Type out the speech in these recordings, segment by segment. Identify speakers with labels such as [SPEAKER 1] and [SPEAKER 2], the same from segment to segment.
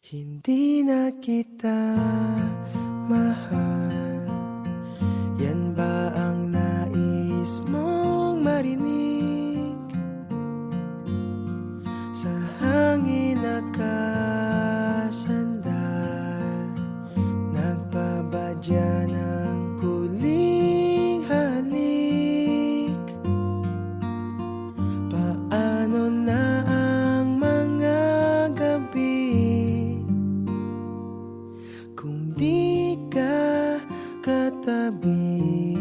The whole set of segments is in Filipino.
[SPEAKER 1] Hindi na kita mahal. Yan ba ang nais mong marinig? Sa hangin na ka that we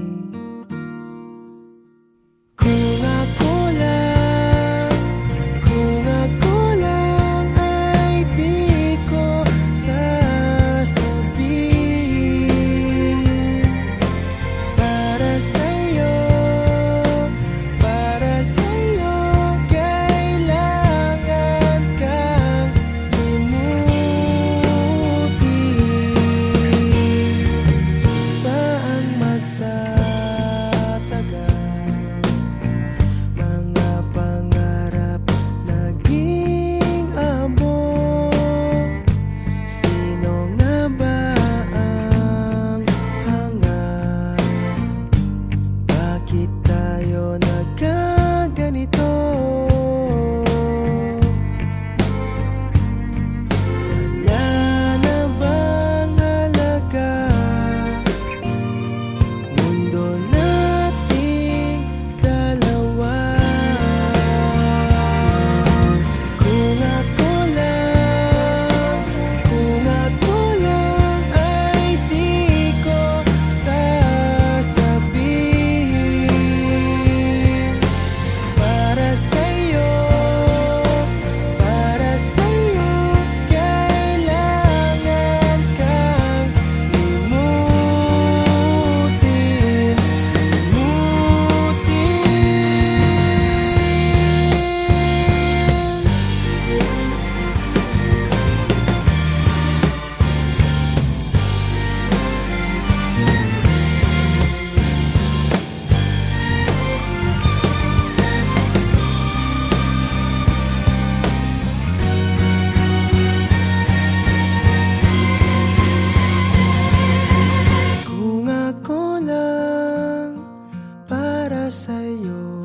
[SPEAKER 1] 塞哟。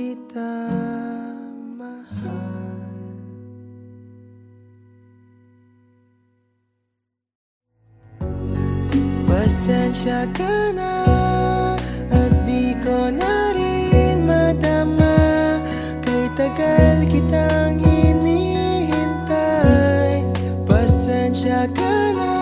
[SPEAKER 1] kita mahal. Pasensya ka na At di ko na rin madama. Kay tagal kitang hinihintay. Pasensya ka na